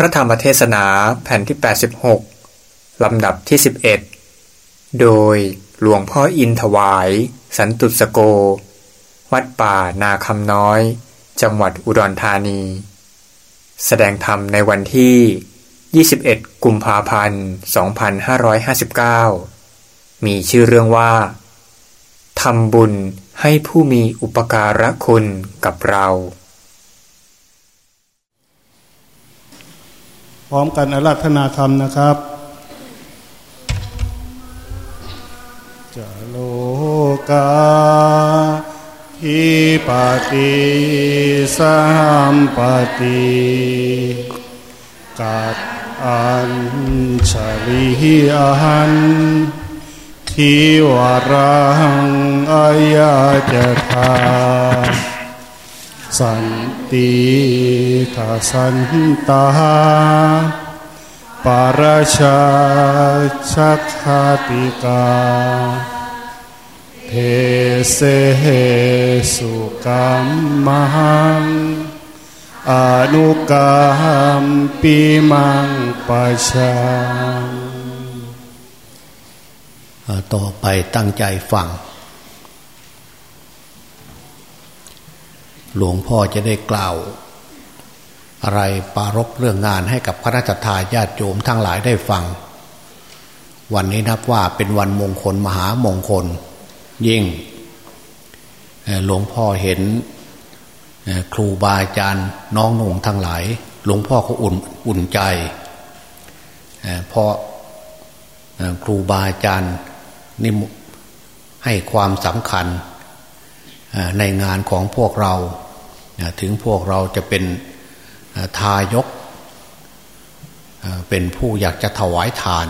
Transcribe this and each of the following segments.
ระธรรมเทศนาแผ่นที่ 86 ลำดับที่ 11 โดยหลวงพ่ออินถวาย สันตุสโก วัดป่านาคำน้อย จังหวัดอุดรธานี แสดงธรรมในวันที่ 21 กุมภาพันธ์ 2559 มีชื่อเรื่องว่าทำบุญให้ผู้มีอุปการะคุณกับเรา พร้อมกันอาราธนาธรรมนะครับจะโลกาทิปติสัมปติกัดอัญชลิอันทิวรังอายาจทา สันติทาสันตาปาราชาชักคาติกาเทเสสุกัมมังอนุกามปีมังปะชาต่อไปตั้งใจฟัง หลวงพ่อจะได้กล่าว อะไรปารบเรื่องงานให้กับคณะทาญาติโยมทั้งหลายได้ฟัง วันนี้นับว่าเป็นวันมงคลมหามงคล ยิ่งหลวงพ่อเห็นครูบาอาจารย์น้องนงทั้งหลาย หลวงพ่อเขาอุ่นอุ่นใจเพราะครูบาอาจารย์นี่ให้ความสำคัญ ในงานของพวกเราถึงพวกเราจะเป็นทายก เป็นผู้อยากจะถวายทาน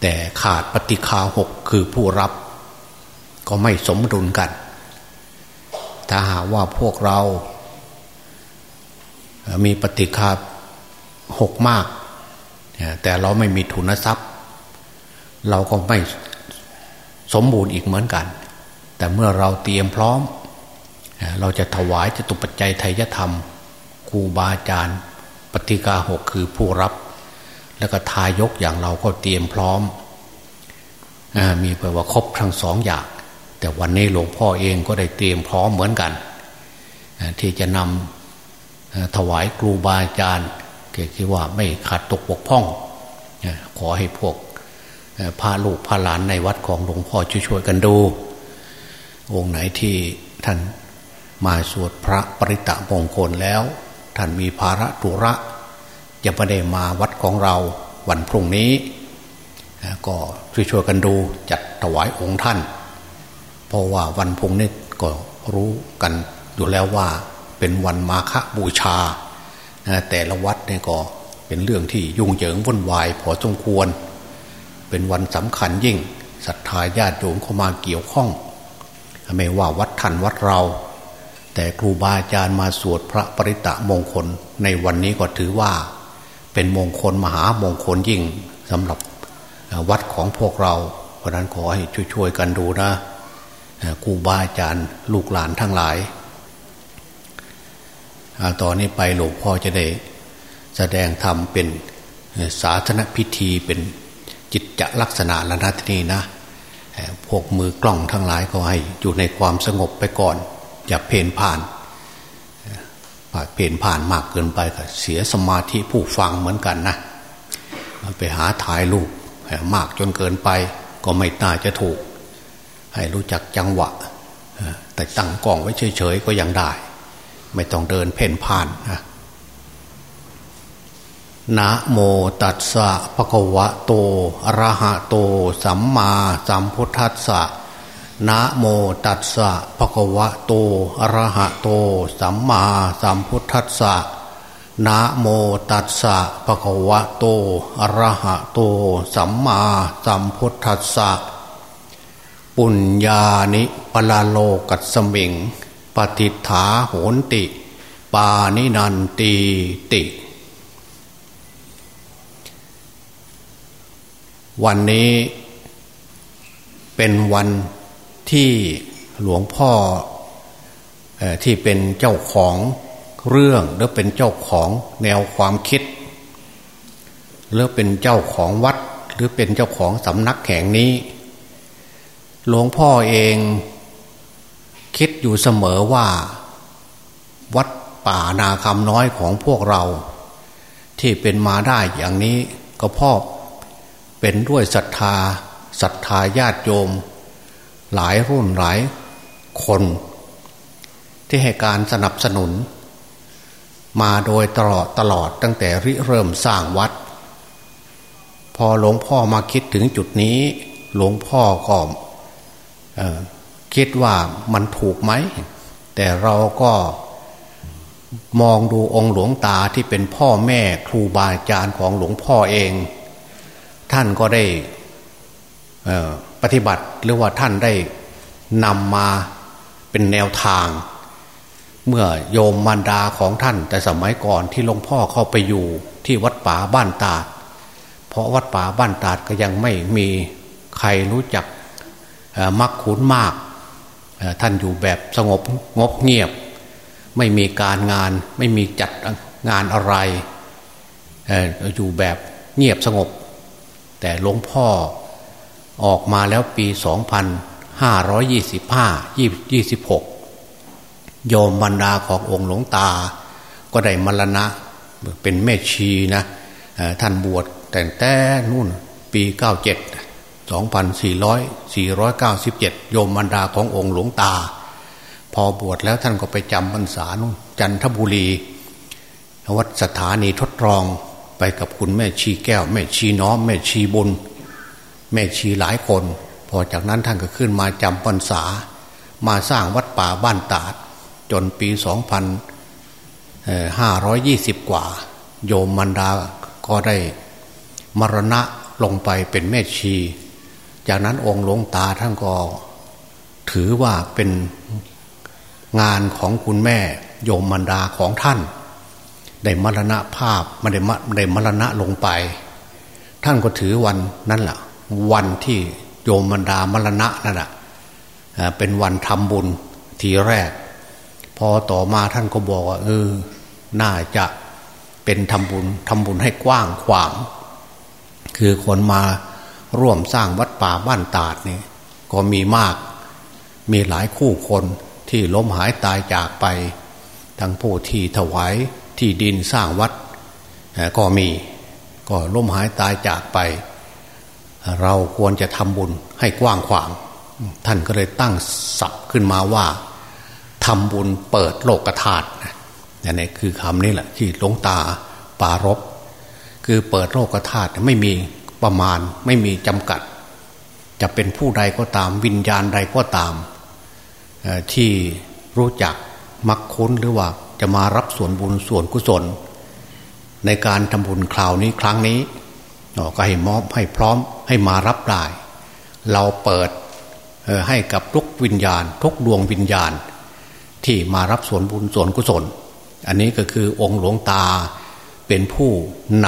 แต่ขาดปฏิคาหกคือผู้รับ ก็ไม่สมดุลกัน ถ้าหากว่าพวกเรา มีปฏิคาหกมาก แต่เราไม่มีทุนทรัพย์ เราก็ไม่สมบูรณ์อีกเหมือนกัน แต่เมื่อเราเตรียมพร้อม เราจะถวายจตุปัจจัยไทยธรรมครูบาอาจารย์ปฏิกาหกคือผู้รับ แล้วก็ทายกอย่างเราก็เตรียมพร้อมอมีแปลว่าครบทั้งสองอย่าง แต่วันนี้หลวงพ่อเองก็ได้เตรียมพร้อมเหมือนกันที่จะนำถวายครูบาอาจารย์คิดว่าไม่ขาดตกบกพร่องขอให้พวกพาลูกพาหลานในวัดของหลวงพ่อช่วยๆกันดู องค์ไหนที่ท่านมาสวดพระปริตะมงคลแล้ว ท่านมีภาระตุระจะไม่ได้มาวัดของเราวันพรุ่งนี้ ก็ช่วยๆกันดูจัดถวายองค์ท่าน เพราะว่าวันพุ่งนี้ก็รู้กันอยู่แล้วว่าเป็นวันมาฆบูชา แต่ละวัดเนี่ยก็เป็นเรื่องที่ยุ่งเหยิงวุ่นวายพอสมควร เป็นวันสำคัญยิ่งศรัทธาญาติโยมเข้ามาเกี่ยวข้อง ไม่ว่าวัดท่านวัดเรา แต่ครูบาอาจารย์มาสวดพระปริตะมงคล ในวันนี้ก็ถือว่า เป็นมงคลมหามงคลยิ่งสำหรับวัดของพวกเรา เพราะนั้นขอให้ช่วยๆกันดูนะครูบาอาจารย์ลูกหลานทั้งหลายตอนนี้ไปหลวงพ่อจะได้แสดงธรรมเป็นสาธาพิธีเป็นจิตจะลักษณะละนาทีนี้นะ พวกมือกล้องทั้งหลายก็ให้อยู่ในความสงบไปก่อน อย่าเพนผ่านเพนผ่านมากเกินไปก็เสียสมาธิผู้ฟังเหมือนกันนะไปหาถ่ายรูปมากจนเกินไป ก็ไม่น่าจะถูก ให้รู้จักจังหวะ แต่ตั้งกล้องไว้เฉยๆก็ยังได้ ไม่ต้องเดินเพ่นผ่านนะ นะโมตัสสะภะคะวะโตอะระหะโต สัมมาสัมพุทธัสสะนะโมตัสสะภะคะวะโตอะระหะโต สัมมาสัมพุทธัสสะนะโมตัสสะภะคะวะโตอะระหะโต สัมมาสัมพุทธัสสะปุญญานิปลาโลกัสมิงปฏิฐาโหนติ ปานินันตีติ วันนี้เป็นวันที่หลวงพ่อที่เป็นเจ้าของเรื่องหรือเป็นเจ้าของแนวความคิด หรือเป็นเจ้าของวัด หรือเป็นเจ้าของสำนักแห่งนี้ หลวงพ่อเองคิดอยู่เสมอว่า วัดป่านาคำน้อยของพวกเรา ที่เป็นมาได้อย่างนี้ก็พ่อ เป็นด้วยศรัทธาศรัทธาญาติโยม หลายรุ่นหลายคน ที่ให้การสนับสนุน มาโดยตลอดตลอดตั้งแต่ริเริ่มสร้างวัด พอหลวงพ่อมาคิดถึงจุดนี้ หลวงพ่อก็คิดว่ามันถูกไหม แต่เราก็มองดูองค์หลวงตาที่เป็นพ่อแม่ครูบาอาจารย์ของหลวงพ่อเอง ท่านก็ได้ปฏิบัติหรือว่าท่านได้นำมาเป็นแนวทาง เมื่อโยมมารดาของท่าน แต่สมัยก่อนที่หลวงพ่อเข้าไปอยู่ที่วัดป่าบ้านตาด เพราะวัดป่าบ้านตาดก็ยังไม่มีใครรู้จักมักขุนมากท่านอยู่แบบสงบงบเงียบ ไม่มีการงานไม่มีจัดงานอะไรอยู่แบบเงียบสงบ แต่หลวงพ่อออกมาแล้วปี 2525 26 โยมบรรดาขององค์หลวงตา ก็ได้มรณะเป็นแม่ชีนะท่านบวชแต่แต่นู่นปี 97 2497 โยมบรรดาขององค์หลวงตา พอบวชแล้วท่านก็ไปจำพรรษานุ่นจันทบุรี วัดสถานีทดลอง ไปกับคุณแม่ชีแก้ว แม่ชีน้อม แม่ชีบุญ แม่ชีหลายคน พอจากนั้นท่านก็ขึ้นมาจำพรรษา มาสร้างวัดป่าบ้านตาด จนปี 2520 กว่า โยมมันดาก็ได้มรณะลงไปเป็นแม่ชี จากนั้นองค์หลวงตาท่านก็ ถือว่าเป็นงานของคุณแม่โยมมันดาของท่าน ได้มรณะภาพไม่ได้ได้มรณะลงไป ท่านก็ถือวันนั่นแหละวันที่โยมมันดามรณะนั่นแหละเป็นวันทำบุญทีแรก พอต่อมาท่านก็บอกว่าเออ น่าจะเป็นทำบุญทำบุญให้กว้างขวาง คือคนมาร่วมสร้างวัดป่าบ้านตาดนี่ก็มีมาก มีหลายคู่คนที่ล้มหายตายจากไป ทั้งผู้ที่ถวาย ที่ดินสร้างวัดก็มีก็ล้มหายตายจากไป เราควรจะทำบุญให้กว้างขวาง ท่านก็เลยตั้งศัพท์ขึ้นมาว่าทำบุญเปิดโลกธาตุนี่คือคำนี้แหละที่หลวงตาปารบคือเปิดโลกธาตุไม่มีประมาณไม่มีจำกัด จะเป็นผู้ใดก็ตามวิญญาณใดก็ตาม ที่รู้จักมักคุ้นหรือว่า จะมารับส่วนบุญส่วนกุศล ในการทำบุญคราวนี้ครั้งนี้ก็ให้มอบให้พร้อมให้มารับได้เราเปิดให้กับทุกวิญญาณ ทุกดวงวิญญาณ ที่มารับส่วนบุญส่วนกุศล อันนี้ก็คือองค์หลวงตาเป็นผู้น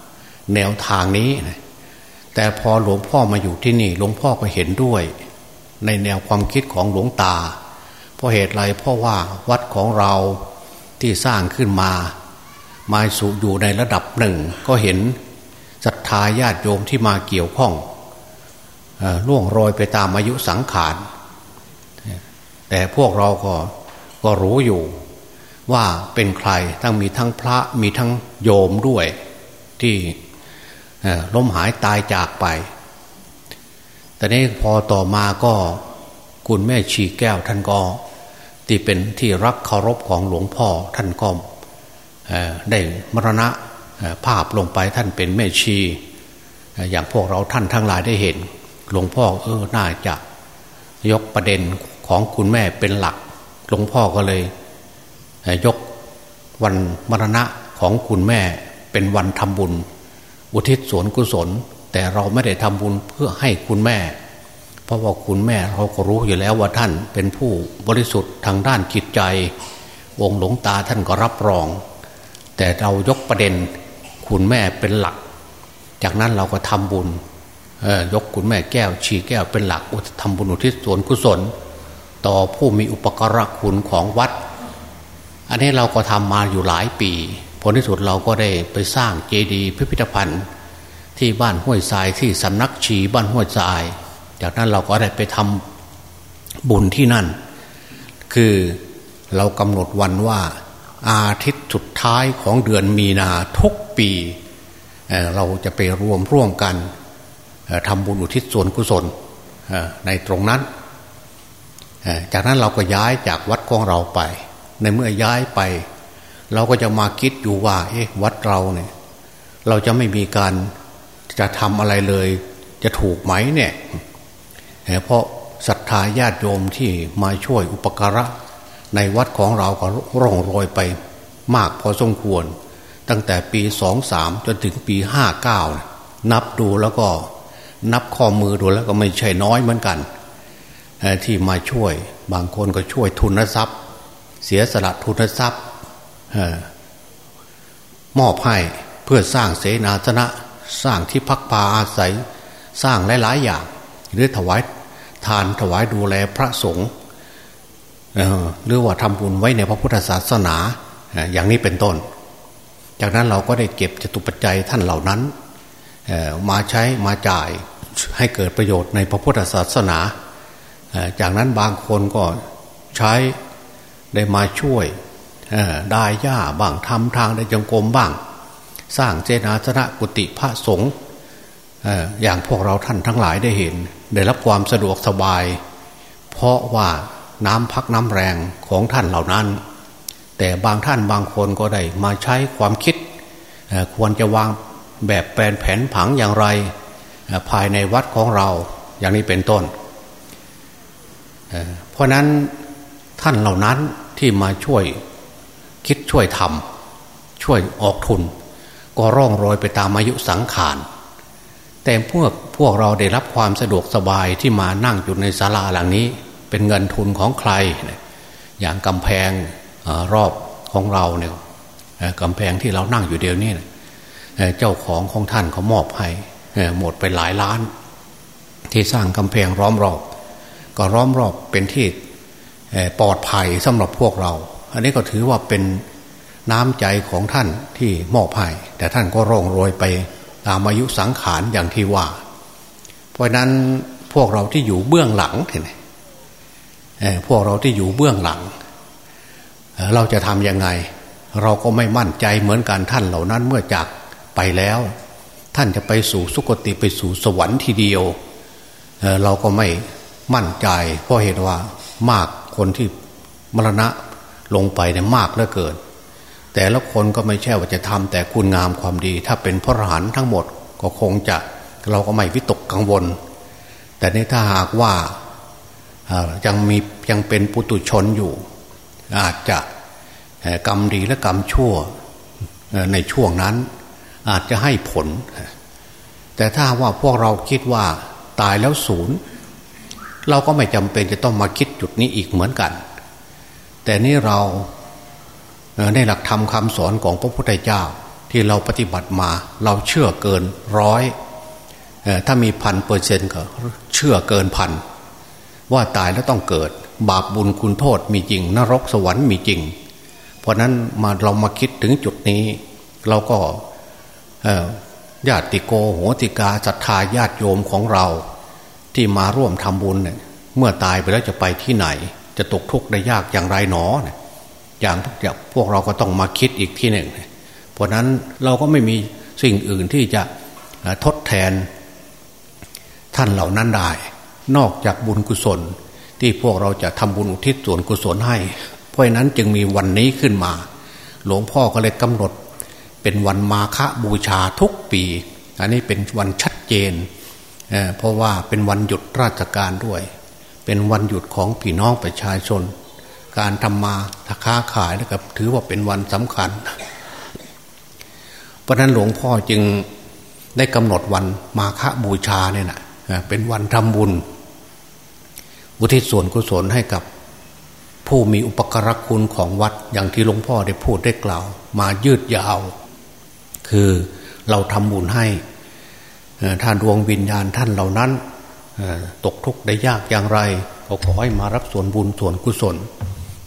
ำแนวทางนี้ แต่พอหลวงพ่อมาอยู่ที่นี่หลวงพ่อก็เห็นด้วย ในแนวความคิดของหลวงตา เพราะเหตุไรเพราะว่าวัดของเรา ที่สร้างขึ้นมา มาสู่อยู่ในระดับหนึ่ง ก็เห็นศรัทธาญาติโยมที่มาเกี่ยวข้องล่วงโรยไปตามอายุสังขาร แต่พวกเราก็ก็รู้อยู่ว่าเป็นใครทั้งมีทั้งพระมีทั้งโยมด้วยที่ล้มหายตายจากไป แต่นี้พอต่อมาก็คุณแม่ชีแก้วท่านก็ ที่เป็นที่รักเคารพของหลวงพ่อท่านก็ได้มรณะภาพลงไปท่านเป็นแม่ชี อย่างพวกเราท่านทั้งหลายได้เห็น หลวงพ่อเออน่าจะยกประเด็นของคุณแม่เป็นหลัก หลวงพ่อก็เลยยกวันมรณะของคุณแม่เป็นวันทำบุญ อุทิศส่วนกุศล แต่เราไม่ได้ทำบุญเพื่อให้คุณแม่ เพราะว่าคุณแม่เราก็รู้อยู่แล้วว่าท่านเป็นผู้บริสุทธิ์ทางด้านจิตใจวงหลวงตาท่านก็รับรอง แต่เรายกประเด็นคุณแม่เป็นหลัก จากนั้นเราก็ทำบุญยกคุณแม่แก้วชีแก้วเป็นหลักทำบุญอุทิศส่วนกุศล ต่อผู้มีอุปการะคุณของวัด อันนี้เราก็ทำมาอยู่หลายปีผลที่สุดเราก็ได้ไปสร้างเจดีย์พิพิธภัณฑ์ ที่บ้านห้วยทรายที่สำนักชีบ้านห้วยทราย จากนั้นเราก็ได้ไปทำบุญที่นั่น คือเรากำหนดวันว่า อาทิตย์สุดท้ายของเดือนมีนาทุกปีเเราจะไปรวมร่วมกันทำบุญอุทิศส่วนกุศลในตรงนั้น จากนั้นเราก็ย้ายจากวัดของเราไป ในเมื่อย้ายไป เราก็จะมาคิดอยู่ว่า เอ๊ะวัดเราเนี่ย เราจะไม่มีการจะทำอะไรเลย จะถูกไหมเนี่ย เพราะศรัทธาญาติโยมที่มาช่วยอุปการะ ในวัดของเราก็ร่องรอยไปมากพอสมควร ตั้งแต่ปีสองสามจนถึงปีห้าเก้านับดูแล้วก็นับข้อมือดูแล้วก็ไม่ใช่น้อยเหมือนกัน ที่มาช่วยบางคนก็ช่วยทุนทรัพย์ เสียสละทุนทรัพย์มอบให้เพื่อสร้างเสนาสนะ สร้างที่พักพาอาศัย สร้างหลาย ๆ อย่าง หรือถวายทานถวายดูแลพระสงฆ์หรือว่าทำบุญไว้ในพระพุทธศาสนาอย่างนี้เป็นต้น จากนั้นเราก็ได้เก็บจตุปัจจัยท่านเหล่านั้นมาใช้มาจ่ายให้เกิดประโยชน์ในพระพุทธศาสนา จากนั้นบางคนก็ใช้ได้มาช่วยได้ย่าบ้างทำทางได้จงกรมบ้าง สร้างเจนาสนะกุฏิพระสงฆ์อย่างพวกเราท่านทั้งหลายได้เห็น ได้รับความสะดวกสบาย เพราะว่าน้ำพักน้ำแรงของท่านเหล่านั้น แต่บางท่านบางคนก็ได้มาใช้ความคิด ควรจะวางแบบแปลนแผนผังอย่างไร ภายในวัดของเราอย่างนี้เป็นต้น เพราะนั้นท่านเหล่านั้นที่มาช่วยคิดช่วยทำช่วยออกทุน ก็ร่องรอยไปตามอายุสังขาร แต่พวกพวกเราได้รับความสะดวกสบายที่มานั่งอยู่ในศาลาหลังนี้ เป็นเงินทุนของใคร อย่างกำแพงอรอบของเราเนี่ยกำแพงที่เรานั่งอยู่เดียวนี้เจ้าของของท่านเขามอบให้หมดไปหลายล้าน ที่สร้างกำแพงล้อมรอบ ก็ล้อมรอบเป็นที่ปลอดภัยสำหรับพวกเรา อันนี้ก็ถือว่าเป็นน้ำใจของท่านที่มอบให้แต่ท่านก็ร่องรอยไป ตามอายุสังขารอย่างที่ว่า เพราะนั้นพวกเราที่อยู่เบื้องหลังเห็นไหมพวกเราที่อยู่เบื้องหลัง เราจะทำยังไง เราก็ไม่มั่นใจเหมือนกันท่านเหล่านั้นเมื่อจากไปแล้ว ท่านจะไปสู่สุคติไปสู่สวรรค์ทีเดียว เราก็ไม่มั่นใจ เพราะเหตุว่ามากคนที่มรณะลงไปเนี่ยมากเหลือเกิน แต่ละคนก็ไม่ใช่ว่าจะทำแต่คุณงามความดี ถ้าเป็นพระอรหันต์ทั้งหมดก็คงจะเราก็ไม่วิตกกังวล แต่ในถ้าหากว่ายังมียังเป็นปุตุชนอยู่ อาจจะกรรมดีและกรรมชั่วในช่วงนั้น อาจจะให้ผล แต่ถ้าว่าพวกเราคิดว่าตายแล้วศูนย์ เราก็ไม่จำเป็นจะต้องมาคิดจุดนี้อีกเหมือนกัน แต่นี่เรา ในหลักธรรมคำสอนของพระพุทธเจ้า ที่เราปฏิบัติมา เราเชื่อเกินร้อยถ้ามีพันเปอร์เซ็นต์ก็เชื่อเกินพันว่าตายแล้วต้องเกิด บาปบุญคุณโทษมีจริง นรกสวรรค์มีจริง เพราะนั้นมาเรามาคิดถึงจุดนี้ เราก็ญาติโกโหติกาศรัทธาญาติโยมของเรา ที่มาร่วมทำบุญเนี่ยเมื่อตายไปแล้วจะไปที่ไหน จะตกทุกข์ได้ยากอย่างไรหนอเนี่ย อย่างอย่างพวกเราก็ต้องมาคิดอีกที่หนึ่ง เพราะนั้นเราก็ไม่มีสิ่งอื่นที่จะทดแทนท่านเหล่านั้นได้ นอกจากบุญกุศล ที่พวกเราจะทำบุญอุทิศส่วนกุศลให้ เพราะนั้นจึงมีวันนี้ขึ้นมา หลวงพ่อก็เลยกำหนด เป็นวันมาฆบูชาทุกปี อันนี้เป็นวันชัดเจนเพราะว่าเป็นวันหยุดราชการด้วย เป็นวันหยุดของพี่น้องประชาชน การทำมาค้าขายนะครับ ถือว่าเป็นวันสำคัญ เพราะนั้นหลวงพ่อจึงได้กำหนดวันมาฆบูชาเนี่ยนะเป็นวันทำบุญ อุทิศส่วนกุศลให้กับผู้มีอุปกรคุณของวัดอย่างที่หลวงพ่อได้พูดได้กล่าว มายืดยาว คือเราทำบุญให้ท่านดวงวิญญาณท่านเหล่านั้นตกทุกข์ได้ยากอย่างไรก็ขอให้มารับส่วนบุญส่วนกุศล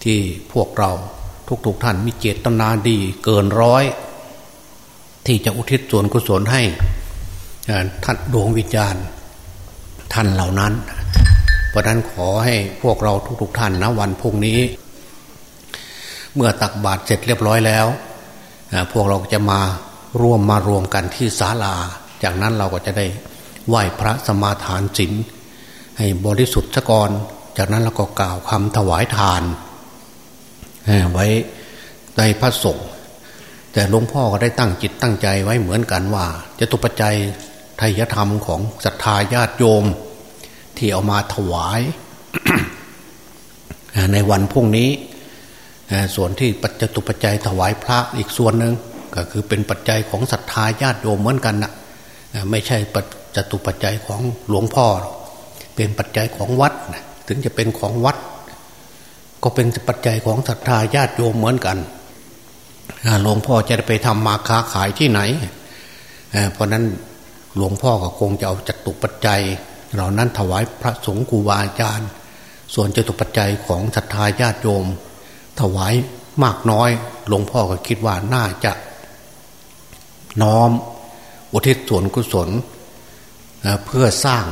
ที่พวกเราทุกๆท่านมีเจตนาดีเกินร้อย ที่จะอุทิศส่วนกุศลให้ท่านดวงวิญญาณท่านเหล่านั้น เพราะนั้นขอให้พวกเราทุกๆท่านนะวันพุ่งนี้ เมื่อตักบาตรเสร็จเรียบร้อยแล้วพวกเราจะมาร่วมมารวมกันที่ศาลา จากนั้นเราก็จะได้ไหว้พระสมาทานศีลให้บริสุทธิ์ซะก่อน จากนั้นเราก็กล่าวคำถวายทาน ไว้ในพระสงฆ์แต่หลวงพ่อก็ได้ตั้งจิตตั้งใจไว้เหมือนกันว่าจะตุปัจจัยไทยธรรมของศรัทธาญาติโยม ที่เอามาถวายในวันพุ่งนี้ ส่วนที่ปัจจุปัจจัยถวายพระอีกส่วนหนึ่งก็คือเป็นปัจจัยของศรัทธาญาติโยมเหมือนกันนะไม่ใช่ปัจตุปัจจัยของหลวงพ่อ เป็นปัจจัยของวัด ถึงจะเป็นของวัด ก็เป็นปัจจัยของศรัทธาญาติโยมเหมือนกันหลวงพ่อจะไปทำมาค้าขายที่ไหนเพราะนั้นหลวงพ่อก็คงจะเอาจตุปัจจัย เหล่านั้นถวายพระสงฆ์กูบาอาจารย์ ส่วนจตุปัจจัยของศรัทธาญาติโยม ถวายมากน้อย หลวงพ่อก็คิดว่าน่าจะ น้อม อุทิศส่วนกุศลเพื่อสร้าง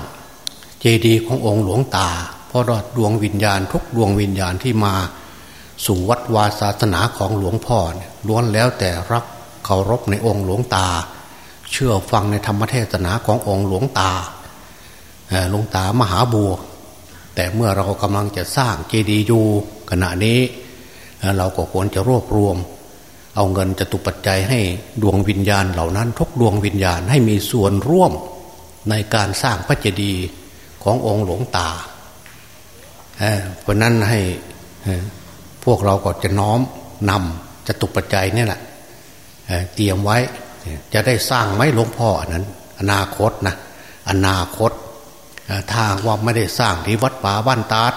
เจดีย์ขององค์หลวงตา ราะดวงวิญญาณ ทุกดวงวิญญาณที่มา สู่วัดวาศาสนาของหลวงพ่อล้วนแล้วแต่รักเคารพในองค์หลวงตา เชื่อฟังในธรรมเทศนาขององค์หลวงตาหลวงตามหาบัว แต่เมื่อเรากำลังจะสร้างเจดีย์อยู่ขณะนี้ เราก็ควรจะรวบรวม เอาเงินจะตุปัจจัยให้ดวงวิญญาณเหล่านั้น ทุกดวงวิญญาณให้มีส่วนร่วมในการสร้างพระเจดีย์ขององค์หลวงตา เพราะนั้นให้พวกเราก็จะน้อมนำจะตุปัจจัยนี่แหละเตรียมไว้จะได้สร้างไหมหลวงพ่อนั้น อนาคตนะอนาคตถ้าว่าไม่ได้สร้างที่วัดป่าบ้านตาด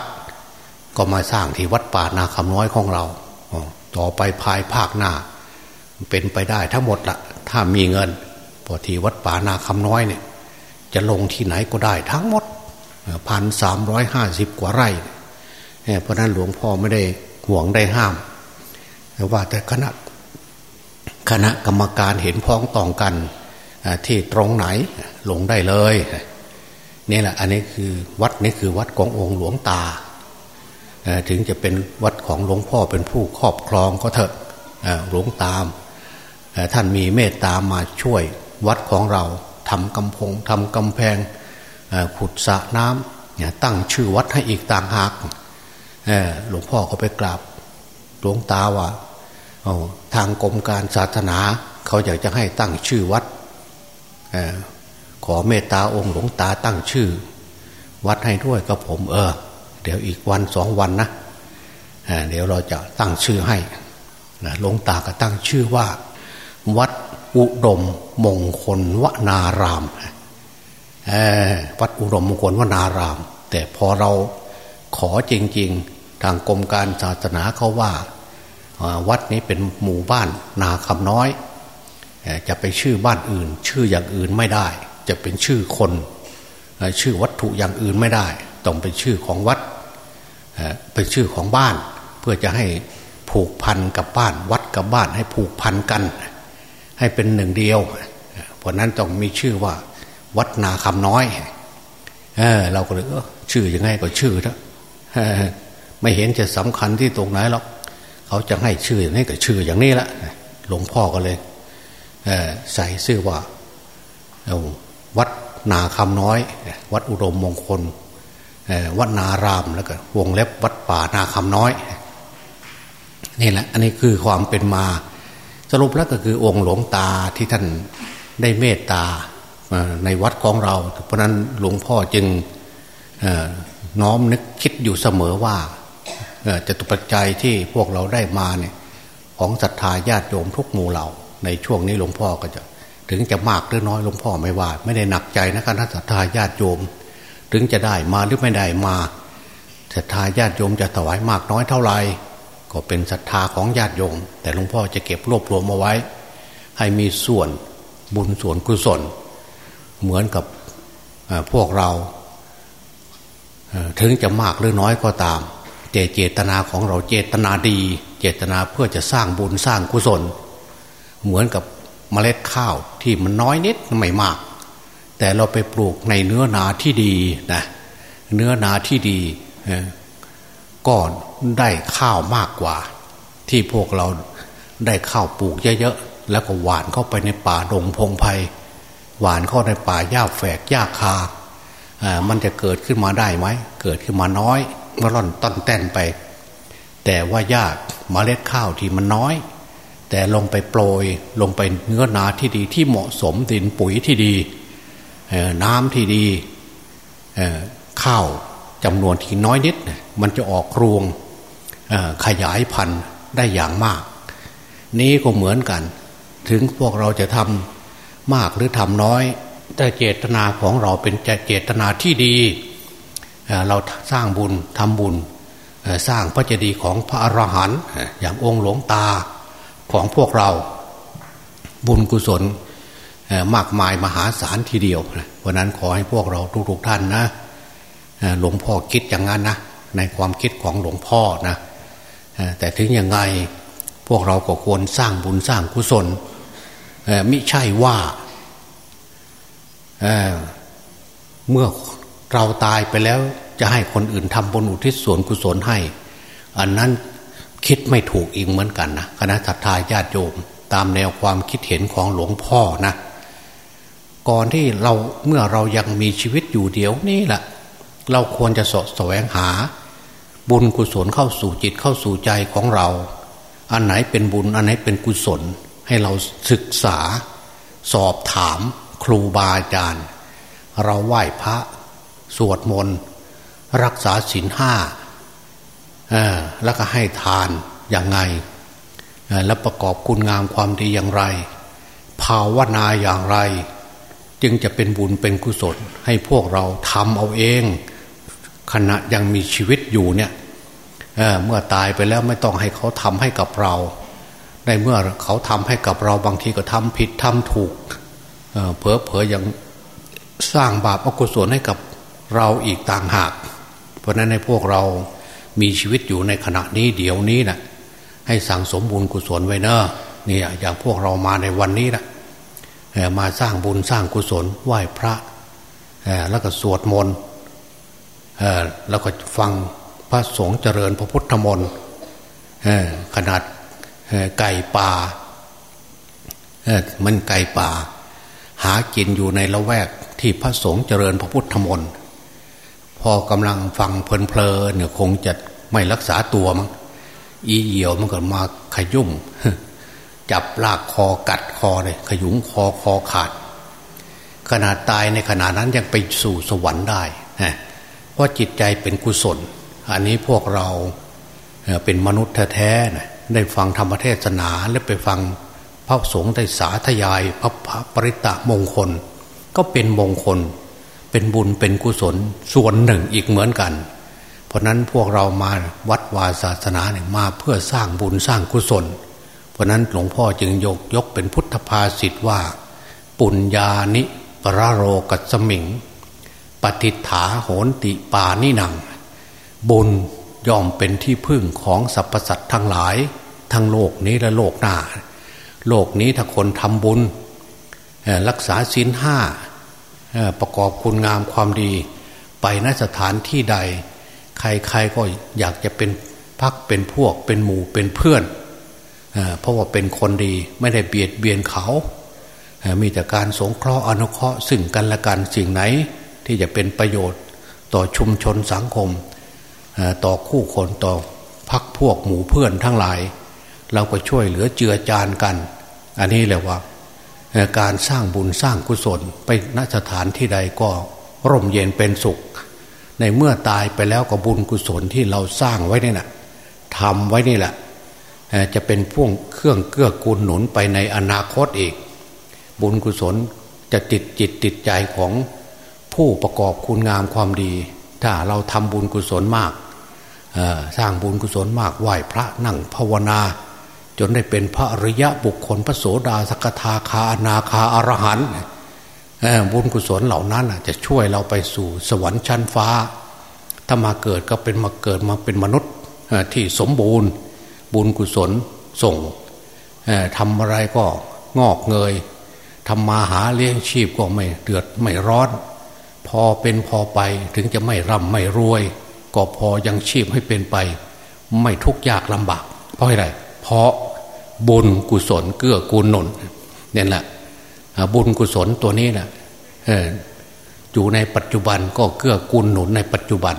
ก็มาสร้างที่วัดป่านาคำน้อยของเราต่อไปภายภาคหน้า เป็นไปได้ทั้งหมดละถ้ามีเงินพอที่วัดป่านาคำน้อยเนี่ย จะลงที่ไหนก็ได้ทั้งหมด พันสามร้อยห้าสิบกว่าไร่เพราะนั้นหลวงพ่อไม่ได้ห่วงได้ห้ามแต่ว่าแต่คณะคณะกรรมการเห็นพ้องต้องกันที่ตรงไหนหลงได้เลยนี่แหละอันนี้คือวัดนี้คือวัดขององค์หลวงตา ถึงจะเป็นวัดของหลวงพ่อเป็นผู้ครอบครองก็เถอะหลวงตามท่านมีเมตตามาช่วยวัดของเราทำกำพงทำกำแพง ขุดสระน้ำตั้งชื่อวัดให้อีกต่างหากหลวงพ่อเขาไปกราบหลวงตาว่าทางกรมการศาสนา เขาอยากจะให้ตั้งชื่อวัดขอเมตตาองค์หลวงตาตั้งชื่อ วัดให้ด้วยกับผม เออ เดี๋ยวอีกวันสองวันนะเดี๋ยวเราจะตั้งชื่อให้หลวงตาก็ตั้งชื่อว่า วัดอุดมมงคลวนาราม วัดอุดมมงคลวนาราม แต่พอเราขอจริง ๆ ทางกรมการศาสนาเขาว่า วัดนี้เป็นหมู่บ้านนาคำน้อย จะไปชื่อบ้านอื่น ชื่ออย่างอื่นไม่ได้ จะเป็นชื่อคน ชื่อวัตถุอย่างอื่นไม่ได้ ต้องเป็นชื่อของวัดเป็นชื่อของบ้าน เพื่อจะให้ผูกพันกับบ้าน วัดกับบ้านให้ผูกพันกัน ให้เป็นหนึ่งเดียว เพราะนั้นต้องมีชื่อว่า วัดนาคำน้อยเออเราก็เลยชื่อยังไงก็ชื่อนะไม่เห็นจะสำคัญที่ตรงไหนหรอกเขาจะให้ชื่ออย่างนี้ก็ชื่ออย่างนี้ละหลวงพ่อก็เลยใส่ชื่อว่าวัดนาคำน้อย วัดอุดมมงคลวัดนารามแล้วก็วงเล็บวัดป่านาคำน้อยนี่แหละอันนี้คือความเป็นมา สรุปแล้วก็คือองค์หลวงตาที่ท่านได้เมตตา ในวัดของเรา เพราะนั้นหลวงพ่อจึงน้อมนึกคิดอยู่เสมอว่าจะตุปัจจัยที่พวกเราได้มาเนี่ยของศรัทธาญาติโยมทุกหมู่เหล่า ในช่วงนี้หลวงพ่อก็จะ ถึงจะมากหรือน้อยหลวงพ่อไม่ว่า ไม่ได้หนักใจนะคณะศรัทธาญาติโยม ถึงจะได้มาหรือไม่ได้มาศรัทธาญาติโยมจะถวายมากน้อยเท่าไหร่ก็เป็นศรัทธาของญาติโยม แต่หลวงพ่อจะเก็บรวบรวมมาไว้ ให้มีส่วนบุญส่วนกุศล เหมือนกับพวกเรา ถึงจะมากหรือน้อยก็ตามเจตนาของเราเจตนาดี เจตนาเพื่อจะสร้างบุญสร้างกุศล เหมือนกับเมล็ดข้าวที่มันน้อยนิดไม่มากแแต่เราไปปลูกในเนื้อนาที่ดีนะเนื้อนาที่ดีก็ได้ข้าวมากกว่า ที่พวกเราได้ข้าวปลูกเยอะๆแล้วก็หวานเข้าไปในป่าดงพงไพ่ หวานเข้าในป่าหญ้าแฝกหญ้าคามันจะเกิดขึ้นมาได้ไหม เกิดขึ้นมาน้อยมาร่อนต้นแต้นไป แต่ว่ายากมเมล็ดข้าวที่มันน้อย แต่ลงไปโปรยลงไปเนื้อนาที่ดีที่เหมาะสมดินปุ๋ยที่ดีน้ำที่ดีข้าวจำนวนที่น้อยนิด มันจะออกรวงขยายพันธุ์ได้อย่างมาก นี้ก็เหมือนกัน ถึงพวกเราจะทำ มากหรือทำน้อย แต่เจตนาของเราเป็นเจตนาที่ดี เราสร้างบุญทำบุญ สร้างพระเจดีย์ของพระอรหันต์อย่างองค์หลวงตาของพวกเราบุญกุศลมากมายมหาศาลทีเดียวเพราะนั้นขอให้พวกเราทุกๆท่านนะหลวงพ่อคิดอย่างนั้นนะในความคิดของหลวงพ่อนะแต่ถึงยังไงพวกเราก็ควรสร้างบุญสร้างกุศล มิใช่ว่าเเมื่อเราตายไปแล้วจะให้คนอื่นทำบุญอุทิศส่วนกุศลให้ อันนั้นคิดไม่ถูกอีกเหมือนกันนะคณะทัตทายาติโยมตามแนวความคิดเห็นของหลวงพ่อนะ ก่อนที่เราเมื่อเรายังมีชีวิตอยู่เดียวนี่แหละเราควรจะสะแสวงหา บุญกุศลเข้าสู่จิตเข้าสู่ใจของเรา อันไหนเป็นบุญอันไหนเป็นกุศล ให้เราศึกษาสอบถามครูบาอาจารย์ เราไหว้พระสวดมนต์รักษาศีลห้าแล้วก็ให้ทานอย่างไง แล้วประกอบคุณงามความดีอย่างไร ภาวนาอย่างไร จึงจะเป็นบุญเป็นกุศล ให้พวกเราทำเอาเอง ขณะยังมีชีวิตอยู่เนี่ยเเมื่อตายไปแล้วไม่ต้องให้เขาทำให้กับเรา ในเมื่อเขาทำให้กับเราบางทีก็ทำผิดทำถูกเผลอเผลอยังสร้างบาปอกุศลให้กับเราอีกต่างหาก เพราะนั้นในพวกเรามีชีวิตอยู่ในขณะนี้เดี๋ยวนี้นะให้สั่งสมบุญกุศลไว้เนอะนี่อย่างพวกเรามาในวันนี้นะมาสร้างบุญสร้างกุศลไหว้พระแล้วก็สวดมนต์แล้วก็ฟังพระสงฆ์เจริญพระพุทธมนต์ขนาด ไก่ป่ามันไก่ป่า หากินอยู่ในละแวกที่พระสงฆ์เจริญพระพุทธมนต์พอกำลังฟังเพลินเนี่ยคงจะไม่รักษาตัวมั้งอีเหี่ยวมันก็มาขยุ่ม จับลากคอกัดคอเลยขยุงคอคอขาด ขนาดตายในขณะนั้นยังไปสู่สวรรค์ได้เพราะจิตใจเป็นกุศล อันนี้พวกเราเป็นมนุษย์แท้ๆ ได้ฟังธรรมเทศนาและไปฟังพระสงฆ์ได้สาธยายพระปริตะมงคล ก็เป็นมงคล เป็นบุญเป็นกุศลส่วนหนึ่งอีกเหมือนกัน เพราะนั้นพวกเรามาวัดวาศาสนาเนี่ยมาเพื่อสร้างบุญสร้างกุศล เพราะนั้นหลวงพ่อจึงยกยกเป็นพุทธภาษิตว่า ปุญญานิปรโรกัสมิง ปฏิฐาโหนติปานิหนัง บุญ ย่อมเป็นที่พึ่งของสรรพสัตว์ทั้งหลาย ทั้งโลกนี้และโลกหน้า โลกนี้ถ้าคนทำบุญ รักษาศีลห้าประกอบคุณงามความดี ไปนสถานที่ใด ใครๆก็อยากจะเป็นพักเป็นพวกเป็นหมู่เป็นเพื่อน เพราะว่าเป็นคนดีไม่ได้เบียดเบียนเขา มีแต่การสงเคราะห์อนุเคราะห์ซึ่งกันและกันสิ่งไหนที่จะเป็นประโยชน์ต่อชุมชนสังคม ต่อคู่คนต่อพักพวกหมู่เพื่อนทั้งหลาย เราก็ช่วยเหลือเจือจานกัน อันนี้แหละว่า การสร้างบุญสร้างกุศลไปณสถานที่ใดก็ร่มเย็นเป็นสุข ในเมื่อตายไปแล้วก็บุญกุศลที่เราสร้างไว้นี่แหละทำไว้นี่แหละจะเป็นพ่วงเครื่องเกื้อกูลหนุนไปในอนาคตอีก บุญกุศลจะติดจิตติดใจของผู้ประกอบคุณงามความดี ถ้าเราทำบุญกุศลมาก สร้างบุญกุศลมากไหว้พระนั่งภาวนา จนได้เป็นพระอริยะบุคคลพระโสดาสกทาคาอนาคาอรหันต์บุญกุศลเหล่านั้นจะช่วยเราไปสู่สวรรค์ชั้นฟ้า ถ้ามาเกิดก็เป็นมาเกิดมาเป็นมนุษย์ที่สมบูรณ์ บุญกุศลส่งทำอะไรก็งอกเงยทำมาหาเลี้ยงชีพก็ไม่เดือดไม่ร้อน พอเป็นพอไปถึงจะไม่ร่ำไม่รวย ก็พอยังชีพให้เป็นไป ไม่ทุกข์ยากลำบาก เพราะอะไรเพราะบุญกุศลเกื้อกูลหนุนเนี่ยแหละบุญกุศลตัวนี้นะอยู่ในปัจจุบันก็เกื้อกูลหนุนในปัจจุบัน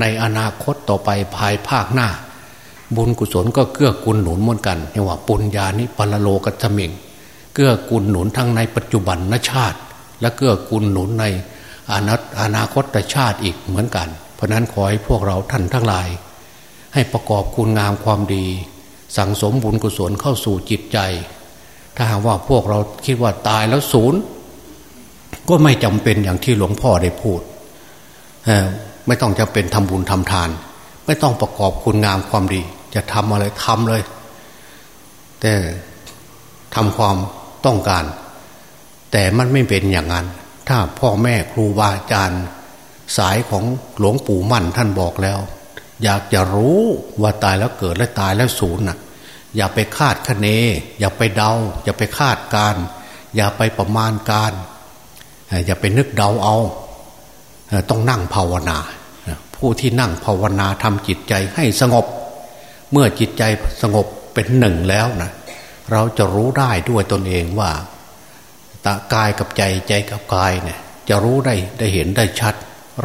ในอนาคตต่อไปภายภาคหน้า บุญกุศลก็เกื้อกูลหนุนเหมือนกันเรียกว่าปุญญานิปรโลกัตมิงเกื้อกูลหนุนทั้งในปัจจุบันนชาติ และเกื้อกูลหนุนในอนาอนาคตชาติอีกเหมือนกัน เพราะนั้นขอให้พวกเราท่านทั้งหลาย ให้ประกอบคุณงามความดี สั่งสมบุญกุศลเข้าสู่จิตใจ ถ้าหากว่าพวกเราคิดว่าตายแล้วศูนย์ก็ไม่จำเป็นอย่างที่หลวงพ่อได้พูดไม่ต้องจะเป็นทำบุญทำทาน ไม่ต้องประกอบคุณงามความดี จะทำอะไรทำเลย แต่ทำความต้องการ แต่มันไม่เป็นอย่างนั้น ถ้าพ่อแม่ครูบาอาจารย์ สายของหลวงปู่มั่นท่านบอกแล้ว อยากจะรู้ว่าตายแล้วเกิดและตายแล้วสูญน่ะ อย่าไปคาดคะเน อย่าไปเดา อย่าไปคาดการ อย่าไปประมาณการ อย่าไปนึกเดาเอา ต้องนั่งภาวนา ผู้ที่นั่งภาวนาทำจิตใจให้สงบ เมื่อจิตใจสงบเป็นหนึ่งแล้วนะเราจะรู้ได้ด้วยตนเองว่าตากายกับใจใจกับกายเนี่ยจะรู้ได้ได้เห็นได้ชัด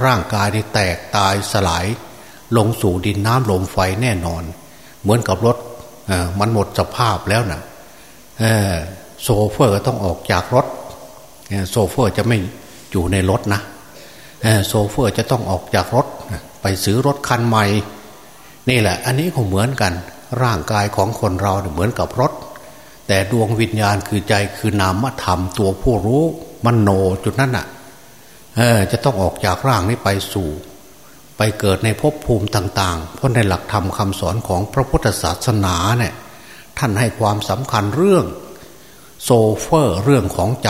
ร่างกายในแตกตายสลาย ลงสู่ดินน้ำลมไฟแน่นอน เหมือนกับรถมันหมดสภาพแล้วนะโชเฟอร์ก็ต้องออกจากรถโชเฟอร์จะไม่อยู่ในรถนะโชเฟอร์จะต้องออกจากรถ ไปซื้อรถคันใหม่นี่แหละ อันนี้ก็เหมือนกัน ร่างกายของคนเราเหมือนกับรถ แต่ดวงวิญญาณคือใจคือนามธรรมตัวผู้รู้มันโนจุดนั้นอะ จะต้องออกจากร่างนี้ไปสู่ ไปเกิดในภพภูมิต่าง ๆ เพราะในหลักธรรมคำสอนของพระพุทธศาสนาเนี่ยท่านให้ความสำคัญเรื่องโซเฟอร์เรื่องของใจ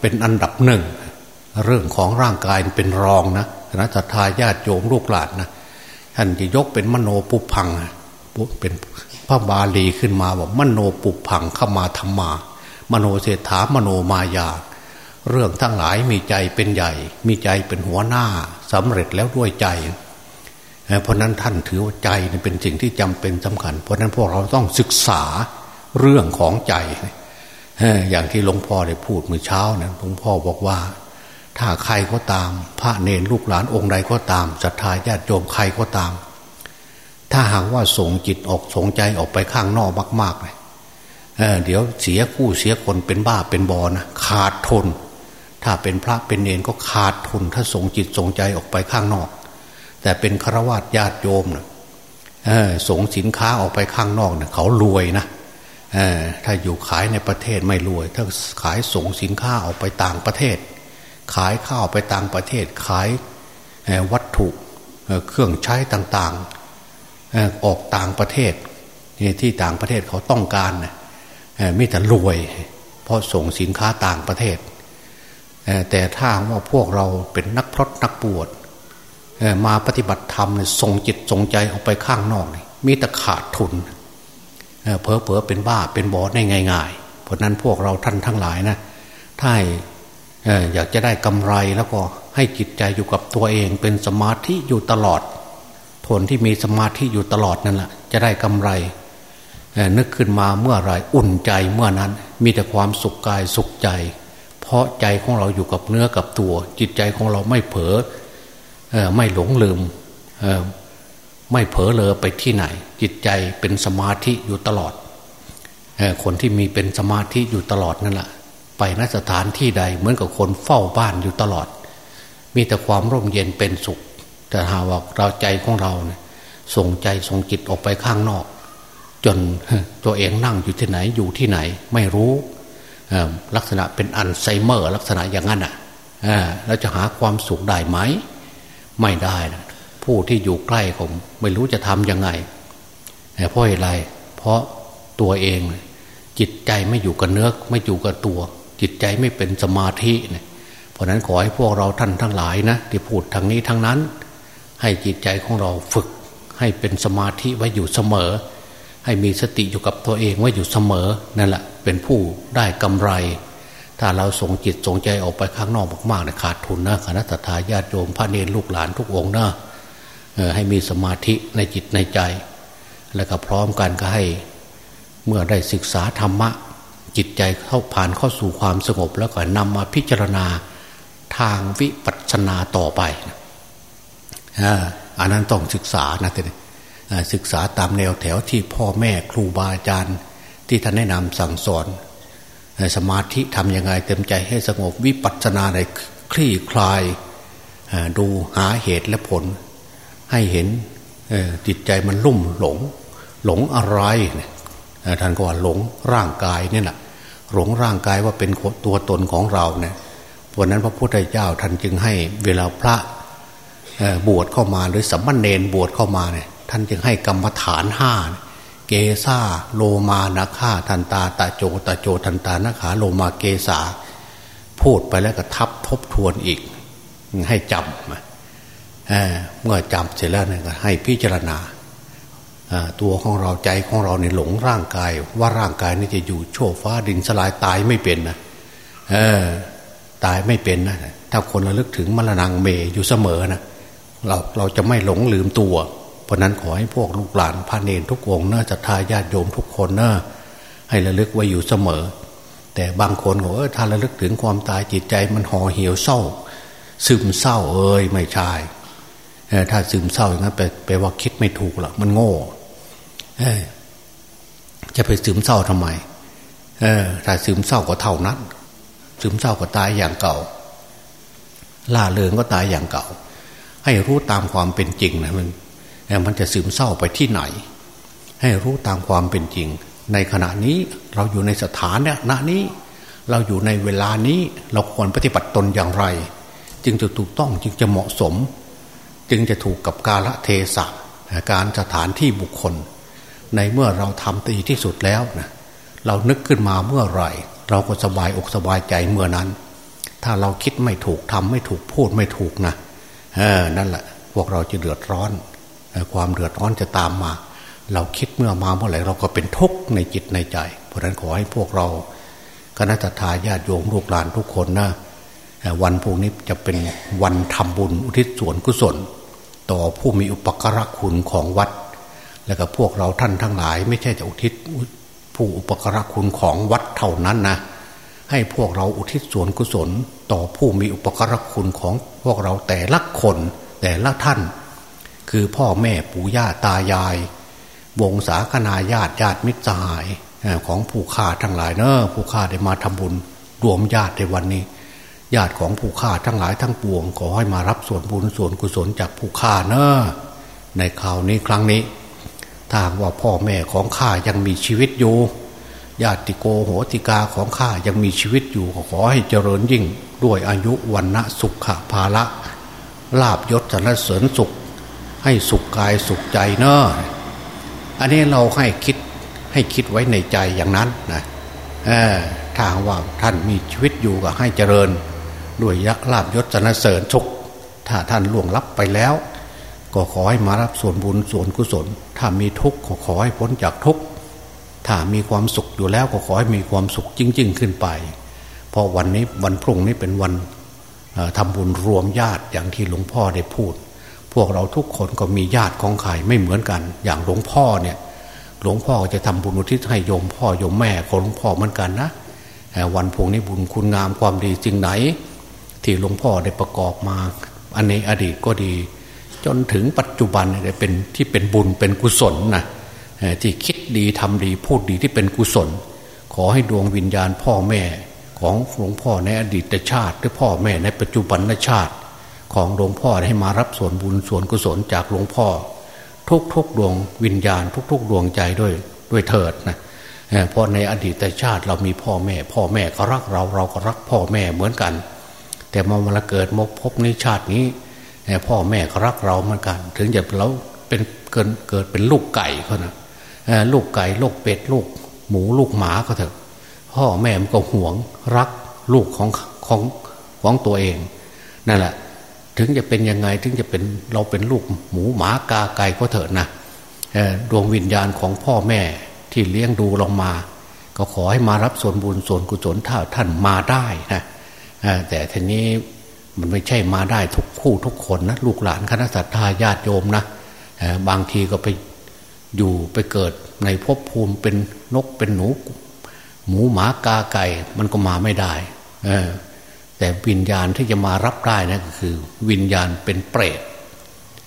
เป็นอันดับหนึ่ง เรื่องของร่างกายเป็นรองนะคณะทาญาติโยมลูกหลานนะท่านจะยกเป็นมโนปุพังเป็นพระบาลีขึ้นมาว่ามโนปุพังเข้ามาธรรมา มโนเศรษฐามโนมายา เรื่องทั้งหลายมีใจเป็นใหญ่ มีใจเป็นหัวหน้าสำเร็จแล้วด้วยใจ เพราะนั้นท่านถือว่าใจเป็นสิ่งที่จำเป็นสำคัญ เพราะนั้นพวกเราต้องศึกษาเรื่องของใจ อย่างที่หลวงพ่อได้พูดเมื่อเช้านะหลวงพ่อบอกว่า ถ้าใครก็ตาม พระเนรลูกหลานองค์ใดก็ตามศรัทธาญาติโยมใครก็ตาม ถ้าหากว่าส่งจิตออกส่งใจออกไปข้างนอกมากๆเลยเเดี๋ยวเสียคู่เสียคนเป็นบ้าเป็นบอนะขาดทน ถ้าเป็นพระเป็นเนรก็ขาดทุนถ้าส่งจิตส่งใจออกไปข้างนอก แต่เป็นฆราวาสญาติโยมนะส่งสินค้าออกไปข้างนอกเนะเขารวยนะถ้าอยู่ขายในประเทศไม่รวย ถ้าขายส่งสินค้าออกไปต่างประเทศ ขายข้าวไปต่างประเทศ ขายวัตถุเครื่องใช้ต่างๆออกต่างประเทศที่ต่างประเทศเขาต้องการนะไมิแต่รวย เพราะส่งสินค้าต่างประเทศ แต่ถ้าว่าพวกเราเป็นนักพรตนักบวชมาปฏิบัติธรรมส่งจิตส่งใจออกไปข้างนอกมีแต่ขาดทุนเพอเพอเป็นบ้าเป็นบอได้ง่าย ๆ เพราะนั้นพวกเราท่านทั้งหลายนะถ้าอยากจะได้กำไรแล้วก็ให้จิตใจอยู่กับตัวเองเป็นสมาธิอยู่ตลอด ผลที่มีสมาธิอยู่ตลอดนั่นแหละจะได้กำไรนึกขึ้นมาเมื่อไรอุ่นใจเมื่อนั้นมีแต่ความสุขกายสุขใจ เพราะใจของเราอยู่กับเนื้อกับตัว จิตใจของเราไม่เผลอไม่หลงลืมไม่เผลอเลอไปที่ไหน จิตใจเป็นสมาธิอยู่ตลอดคนที่มีเป็นสมาธิอยู่ตลอดนั่นแหละไปนสถานที่ใดเหมือนกับคนเฝ้าบ้านอยู่ตลอด มีแต่ความร่มเย็นเป็นสุข แต่หาว่าเราใจของเราเนี่ยส่งใจส่งจิตออกไปข้างนอก จนตัวเองนั่งอยู่ที่ไหนอยู่ที่ไหน ไม่รู้ ลักษณะเป็นอัลไซเมอร์ ลักษณะอย่างนั้นอะเราจะหาความสุขได้ไหม ไม่ได้นะผู้ที่อยู่ใกล้ผมไม่รู้จะทำยังไงเพราะอะไร เพราะตัวเอง จิตใจไม่อยู่กับเนื้อไม่อยู่กับตัว จิตใจไม่เป็นสมาธิเนี่ยเพราะนั้นขอให้พวกเราท่านทั้งหลายนะที่พูดทางนี้ทั้งนั้น ให้จิตใจของเราฝึกให้เป็นสมาธิไว้อยู่เสมอ ให้มีสติอยู่กับตัวเองไว้อยู่เสมอนั่นแหละเป็นผู้ได้กำไร ถ้าเราส่งจิตส่งใจออกไปข้างนอกมากๆเนี่ยขาดทุนนะคณะทาญาติโยมพระเนรลูกหลานทุกองนะให้มีสมาธิในจิตในใจ แล้วก็พร้อมกันก็ให้เมื่อได้ศึกษาธรรมะ จิตใจเข้าผ่านเข้าสู่ความสงบแล้วก็นำมาพิจารณาทางวิปัสสนาต่อไปอันนั้นต้องศึกษานะทีนี้ ศึกษาตามแนวแถวที่พ่อแม่ครูบาอาจารย์ ที่ท่านแนะนำสั่งสอน สมาธิทำยังไงเต็มใจให้สงบวิปัสสนาในคลี่คลายดูหาเหตุและผล ให้เห็นจิตใจมันลุ่มหลง หลงอะไรท่านก็ว่าหลงร่างกายนี่แหละหลงร่างกายว่าเป็นตัวตนของเราเนี่ยเพราะนั้นพระพุทธเจ้าท่านจึงให้เวลาพระบวชเข้ามาหรือสัมมาเนนบวชเข้ามาเนี่ย ท่านจึงให้กรรมฐานห้าเกซาโลมานาคาทันตาตาโจตาโจทันตานาขาโลมาเกษาพูดไปแล้วก็ทับทบทวนอีก ให้จำเมื่อจำเสร็จแล้วเนี่ยก็ให้พิจารณาตัวของเราใจของเราในหลงร่างกาย ว่าร่างกายนี่จะอยู่โชว์ฟ้าดินสลายตายไม่เป็นนะเออตายไม่เป็นนะถ้าคนระลึกถึงมรณงเมอยู่เสมอนะเราเราจะไม่หลงลืมตัว ราะนั้นขอให้พวกลูกหลานพระเนรทุกองเนะจะทายาติโยมทุกคนนะให้ระลึกไว้อยู่เสมอ แต่บางคนบอกเออถ้าระลึกถึงความตายจิตใจมันห่อเหี่ยวเศร้า ซึมเศร้าเอ้ยไม่ใช่ถ้าซึมเศร้าอย่างนั้นแปลว่าคิดไม่ถูกหรอกมันโง่จะไปซึมเศร้าทำไมเออถ้าซึมเศร้าก็เท่านั้น ซึมเศร้าก็ตายอย่างเก่า ล่าเริงก็ตายอย่างเก่า ให้รู้ตามความเป็นจริงนะมัน มันจะซึมเศร้าไปที่ไหน ให้รู้ตามความเป็นจริง ในขณะนี้เราอยู่ในสถานเนี่ยณนี้ เราอยู่ในเวลานี้เราควรปฏิบัติตนอย่างไร จึงจะถูกต้องจึงจะเหมาะสม จึงจะถูกกับกาลเทศะการสถานที่บุคคล ในเมื่อเราทำดีที่สุดแล้วนะเรานึกขึ้นมาเมื่อไหร่ เราก็สบายอกสบายใจเมื่อนั้น ถ้าเราคิดไม่ถูกทำไม่ถูกพูดไม่ถูกนะเออนั่นแหละพวกเราจะเดือดร้อน ความเดือดร้อนจะตามมา เราคิดเมื่อมาเมื่อไหร่เราก็เป็นทุกข์ในจิตในใจ เพราะนั้นขอให้พวกเราคณะทาญาติโยมลูกหลานทุกคนนะวันพวกนี้จะเป็นวันทำบุญอุทิศส่วนกุศล ต่อผู้มีอุปการะคุณของวัด แล้วก็พวกเราท่านทั้งหลาย ไม่ใช่จะอุทิศผู้อุปการะคุณของวัดเท่านั้นนะให้พวกเราอุทิศส่วนกุศล ต่อผู้มีอุปการะคุณของพวกเราแต่ละคนแต่ละท่าน คือพ่อแม่ปู่ย่าตายาย วงศาคณาญาติญาติมิตรสหายของผู้ฆ่าทั้งหลายเนอะผู้ฆ่าได้มาทำบุญรวมญาติในวันนี้ ญาติของผู้ฆ่าทั้งหลายทั้งปวงขอให้มารับส่วนบุญส่วนกุศลจากผู้ฆ่าเนอะในคราวนี้ครั้งนี้ถ้าว่าพ่อแม่ของข้ายังมีชีวิตอยู่ญาติโกโหติกาของข้ายังมีชีวิตอยู่ขอให้เจริญยิ่ง ด้วยอายุวันนะสุขภาละลาบยศสรรเสริญสุข ให้สุขกายสุขใจเนอะอันนี้เราให้คิดให้คิดไว้ในใจอย่างนั้นนะถ้าว่าท่านมีชีวิตอยู่ก็ให้เจริญ ด้วยยะลาบยศสรรเสริญสุข ถ้าท่านล่วงลับไปแล้ว ก็ขอให้มารับส่วนบุญส่วนกุศล ถ้ามีทุกข์ก็ขอให้พ้นจากทุกข์ถ้ามีความสุขอยู่แล้วก็ขอให้มีความสุขจริง ๆ ขึ้นไป เพราะวันนี้วันพรุ่งนี้เป็นวันทำบุญรวมญาติอย่างที่หลวงพ่อได้พูด พวกเราทุกคนก็มีญาติของใครไม่เหมือนกัน อย่างหลวงพ่อเนี่ย หลวงพ่อจะทำบุญอุทิศให้โยมพ่อโยมแม่ของหลวงพ่อเหมือนกันนะวันพรุ่งนี้บุญคุณงามความดีจริงไหน ที่หลวงพ่อได้ประกอบมา อันในอดีตก็ดี จนถึงปัจจุบันเนี่ยเป็นที่เป็นบุญเป็นกุศลนะที่คิดดีทำดีพูดดีที่เป็นกุศล ขอให้ดวงวิญญาณพ่อแม่ของหลวงพ่อในอดีตชาติ หรือพ่อแม่ในปัจจุบันชาติ ของหลวงพ่อให้มารับส่วนบุญส่วนกุศลจากหลวงพ่อ ทุกทุกดวงวิญญาณ ทุกทุกดวงใจด้วยด้วยเถิดนะเพราะในอดีตชาติเรามีพ่อแม่ พ่อแม่ก็รักเราเราก็รักพ่อแม่เหมือนกัน แต่มาเวลาเกิดมกพบในชาตินี้พ่อแม่ก็รักเราเหมือนกัน ถึงจะเราเป็นเกิดเกิดเป็นลูกไก่เขานะลูกไก่ลูกเป็ดลูก หมูลูกหมาก็เถอะ พ่อแม่มันก็ห่วงรักลูกของของของตัวเองนั่นแหละ ถึงจะเป็นยังไงถึงจะเป็นเราเป็นลูกหมูหมากาไก่ก็เถอะนะดวงวิญญาณของพ่อแม่ที่เลี้ยงดูเรามาก็ก็ขอให้มารับส่วนบุญส่วนกุศลถ้าท่านมาได้นะแต่ทีนี้มันไม่ใช่มาได้ทุกคู่ทุกคนนะลูกหลานคณะสัตยาญาติโยมนะบางทีก็ไปอยู่ไปเกิดในภพภูมิเป็นนกเป็นหนู หมูหมากาไก่มันก็มาไม่ได้ แต่วิญญาณที่จะมารับได้นะก็คือ วิญญาณเป็นเปรต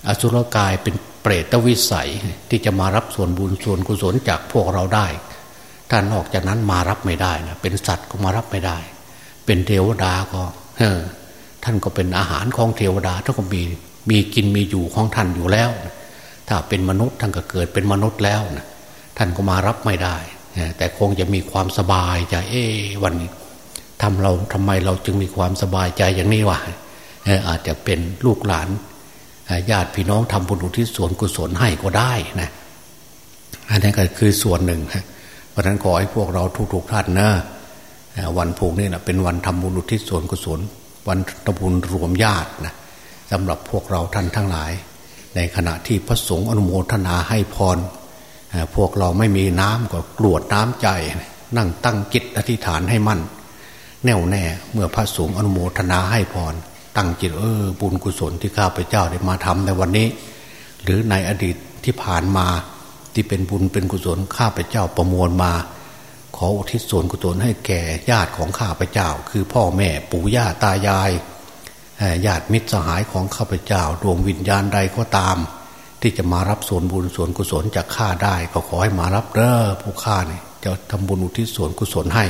อสุรกายเป็นเปรตวิสัยที่จะมารับส่วนบุญส่วนกุศลจากพวกเราได้ถ้านอกจากนั้นมารับไม่ได้นะเป็นสัตว์ก็มารับไม่ได้ เป็นเทวดาก็เออท่านก็เป็นอาหารของเทวดาท่านก็มีมีกินมีอยู่ของท่านอยู่แล้ว ถ้าเป็นมนุษย์ท่านก็เกิดเป็นมนุษย์แล้วนะท่านก็มารับไม่ได้ แต่คงจะมีความสบายใจเอ๊วันนี้ ทำเราทำไมเราจึงมีความสบายใจอย่างนี้วะอาจจะเป็นลูกหลานญาติพี่น้องทำบุญอุทิศส่วนกุศลให้ก็ได้นะอันนี้ก็คือส่วนหนึ่งเพราะนั้นขอให้พวกเราทุกๆท่านนะวันผูกนี่นะเป็นวันทำบุญอุทิศส่วนกุศล วันทำบุญรวมญาตินะสำหรับพวกเราท่านทั้งหลาย ในขณะที่พระสงฆ์อนุโมทนาให้พรพวกเราไม่มีน้ำก็กรวดน้ำใจ นั่งตั้งจิตอธิษฐานให้มั่น แน่วแน่ เมื่อพระสงฆ์อนุโมทนาให้พร ตั้งจิตเออ บุญกุศลที่ข้าพเจ้าได้มาทำในวันนี้ หรือในอดีตที่ผ่านมาที่เป็นบุญเป็นกุศลข้าพเจ้าประมวลมา ขออุทิศส่วนกุศลให้แก่ญาติของข้าพเจ้า คือพ่อแม่ปู่ย่าตายายญาติมิตรสหายของข้าพเจ้าดวงวิญญาณใดก็ตาม ที่จะมารับส่วนบุญส่วนกุศลจากข้าได้ ก็ขอให้มารับเด้อผู้ข้าเนี่ยจะทำบุญอุทิศส่วนกุศลให้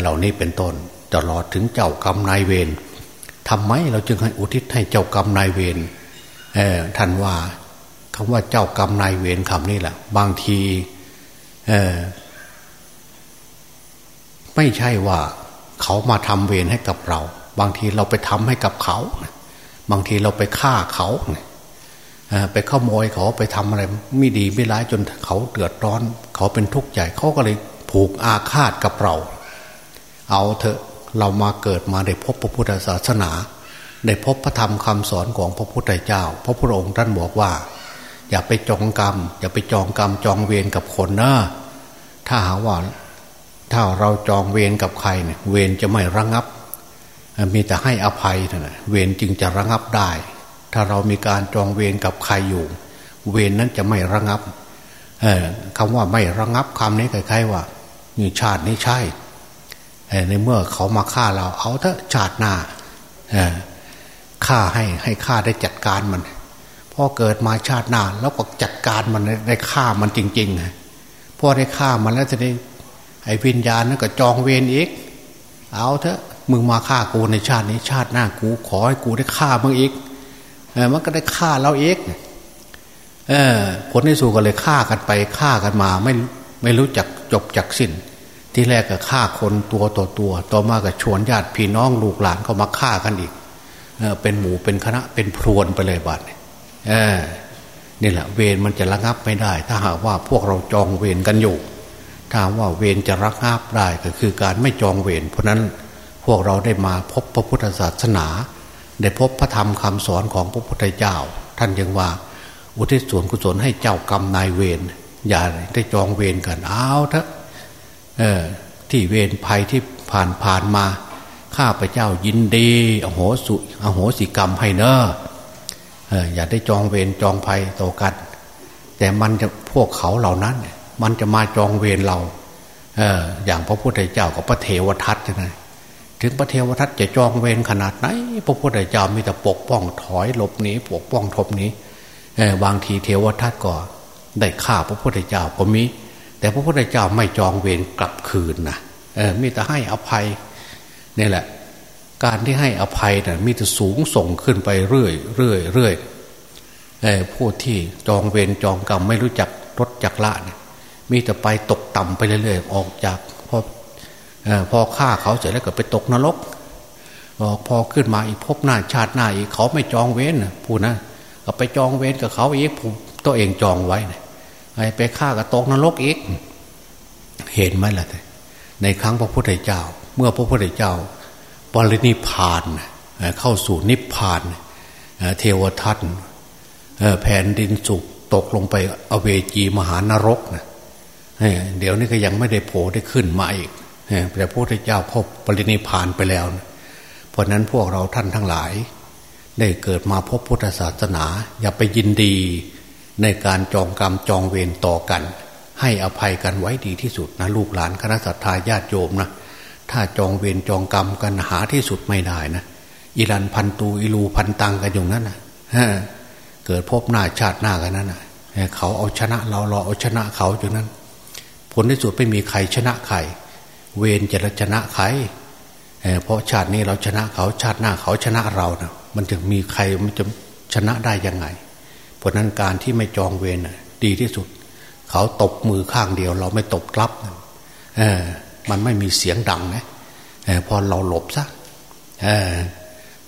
เหล่านี้เป็นต้นตลอดถึงเจ้ากรรมนายเวรทำไมเราจึงให้อุทิศให้เจ้ากรรมนายเวรท่านว่าคำว่าเจ้ากรรมนายเวรคำนี้แหละบางทีไม่ใช่ว่าเขามาทำเวรให้กับเรา บางทีเราไปทำให้กับเขา บางทีเราไปฆ่าเขาไปขโมยเขาไปทำอะไรไม่ดีไม่ร้ายจนเขาเดือดร้อน เขาเป็นทุกข์ใหญ่เขาก็เลยผูกอาฆาตกับเราเเอาเถอะเรามาเกิดมาได้พบพระพุทธศาสนา ได้พบพระธรรมคำสอนของพระพุทธเจ้า พระพุทธองค์ท่านบอกว่า อย่าไปจองกรรม อย่าไปจองกรรมจองเวรกับคนนะถ้าหาว่าถ้าเราจองเวรกับใครเนี่ยเวรจะไม่ระงับ มีแต่ให้อภัยเท่านั้นเวรจึงจะระงับได้ ถ้าเรามีการจองเวรกับใครอยู่ เวรนั้นจะไม่ระงับคำว่าไม่ระงับคำนี้คล้ายๆว่ามีชาตินี้ใช่ ในเมื่อเขามาฆ่าเราเอาเถอะชาติหน้าฆ่าให้ให้ฆ่าได้จัดการมันพอเกิดมาชาติหน้า แล้วก็จัดการมันได้ฆ่ามันจริงๆพอได้ฆ่ามันแล้วจะได้ไอ้วิญญาณนั่นก็จองเวรอีก เอาเถอะมึงมาฆ่ากูในชาตินี้ ชาติหน้ากูขอให้กูได้ฆ่ามึงอีกเออมันก็ได้ฆ่าเราเองเออผลที่สุดก็เลยฆ่ากันไปฆ่ากันมา ไม่ไม่รู้จักจบจักสิ้น ที่แรกก็ฆ่าคนตัวต่อตัว ต่อมาก็ชวนญาติพี่น้องลูกหลานเขามาฆ่ากันอีกเป็นหมูเป็นคณะเป็นพรวนไปเลยบัดเนี่แหละเวรมันจะระงับไม่ได้ ถ้าหากว่าพวกเราจองเวรกันอยู่ถ้าว่าเวรจะระงับได้ก็คือการไม่จองเวรเพราะนั้นพวกเราได้มาพบพระพุทธศาสนา ได้พบพระธรรมคำสอนของพระพุทธเจ้า ท่านยังว่า อุทิศส่วนกุศลให้เจ้ากรรมนายเวรอย่าได้จองเวรกันเอาเถอะ ที่เวรภัยที่ผ่านผ่านมา ข้าพเจ้ายินดีอโหสุอโหสิกรรมให้เนอะอย่าได้จองเวรจองภัยต่อกัน แต่มันจะพวกเขาเหล่านั้น มันจะมาจองเวรเราเอออย่างพระพุทธเจ้ากับพระเทวทัตใช่ไหมถึงพระเทวทัตจะจองเวรขนาดไหน พระพุทธเจ้ามีแต่ปกป้องถอยหลบหนีปกป้องทบหนีบางทีเทวทัตก็ได้ฆ่าพระพุทธเจ้าก็มี แต่พระพุทธเจ้าไม่จองเวรกลับคืนนะเออมีแต่ให้อภัยนี่แหละ การที่ให้อภัยนะ่ะมีแต่สูงส่งขึ้นไปเรื่อยเรื่อยเรื่อยเออผู้ที่จองเวรจองกรรมไม่รู้จักลดจักละเนี่ยมีแต่ไปตกต่ำไปเรื่อยๆออกจากพออพอฆ่าเขาเสร็จแล้วก็ไปตกนรกพอขึ้นมาอีกพบหน้าชาติหน้าอีกเขาไม่จองเวรผู้นะก็ไปจองเวรกับเขาอีกผมตัวเองจองไว้เนี่ย ไปฆ่ากับตกนรกอีก เห็นไหมล่ะในครั้งพระพุทธเจ้า เมื่อพระพุทธเจ้าปรินิพานเข้าสู่นิพพาน เทวทัตแผ่นดินสุกตกลงไปอเวจีมหานรกนะเดี๋ยวนี้ก็ยังไม่ได้โผล่ได้ขึ้นมาอีกแต่พระพุทธเจ้าเขาปรินิพานไปแล้วเพราะนั้นพวกเราท่านทั้งหลาย ได้เกิดมาพบพุทธศาสนา อย่าไปยินดี ในการจองกรรมจองเวรต่อกัน ให้อภัยกันไว้ดีที่สุดนะลูกหลานคณะสัตยาญาติโยมนะถ้าจองเวรจองกรรมกันหาที่สุดไม่ได้นะอิรันพันตูอิลูพันตังกันอย่างนั้นนะเกิดพบหน้าชาติหน้ากันนั้นนะเขาเอาชนะเราเราเอาชนะเขาอย่างนั้น ผลที่สุดไม่มีใครชนะใครเวรจะชนะใครเพราะชาตินี้เราชนะเขาชาติหน้าเขาชนะเรานะมันจะมีใครมันจะชนะได้ยังไง เพราะนั้นการที่ไม่จองเวรดีที่สุด เขาตบมือข้างเดียว เราไม่ตบกลับเออมันไม่มีเสียงดังนะพอเราหลบซะเ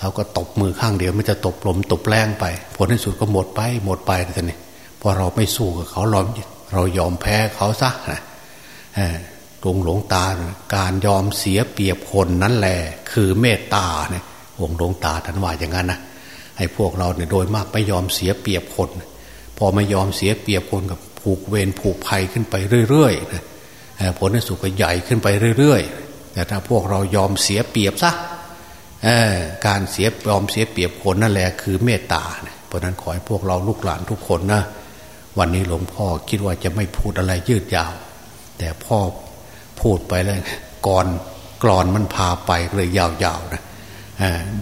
เราก็ตบมือข้างเดียวไม่จะตบลมตบแรงไป ผลที่สุดก็หมดไป หมดไปแต่นี่พอเราไม่สู้กับเขาเราเรายอมแพ้เขาซะนะตรงหลวงตา การยอมเสียเปรียบคนนั้นแหละคือเมตตาเนี่ยองหลวงตาท่านว่าอย่างนั้นนะ ให้พวกเราเนี่ยโดยมากไม่ยอมเสียเปรียบคน พอไม่ยอมเสียเปรียบคนกับผูกเวรผูกภัยขึ้นไปเรื่อยๆนะผลในสุขก็ใหญ่ขึ้นไปเรื่อยๆ แต่ถ้าพวกเรายอมเสียเปรียบซะการเสียยอมเสียเปรียบคนนั่นแหละคือเมตตาเพราะนั้นขอให้พวกเราลูกหลานทุกคนนะวันนี้หลวงพ่อคิดว่าจะไม่พูดอะไรยืดยาว แต่พ่อพูดไปเลยก่อนกรอนมันพาไปเลยยาวๆนะ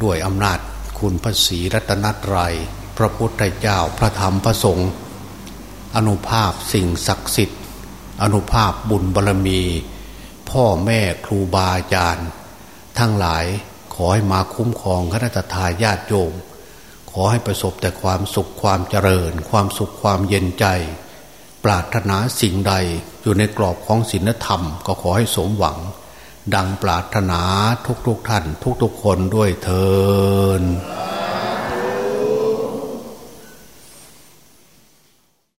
ด้วยอำนาจ คุณพระศรีรัตนตรัย พระพุทธเจ้าพระธรรมพระสงฆ์อนุภาพสิ่งศักดิ์สิทธิ์ อนุภาพบุญบารรมี พ่อแม่ครูบาอาจารย์ ทั้งหลายขอให้มาคุ้มครองคณะทาญาติโยม ขอให้ประสบแต่ความสุขความเจริญ ความสุขความเย็นใจ ปรารถนาสิ่งใดอยู่ในกรอบของศีลธรรม ก็ขอให้สมหวัง ดังปรารถนาทุกๆทท่าน ทุกๆคนด้วยเทอ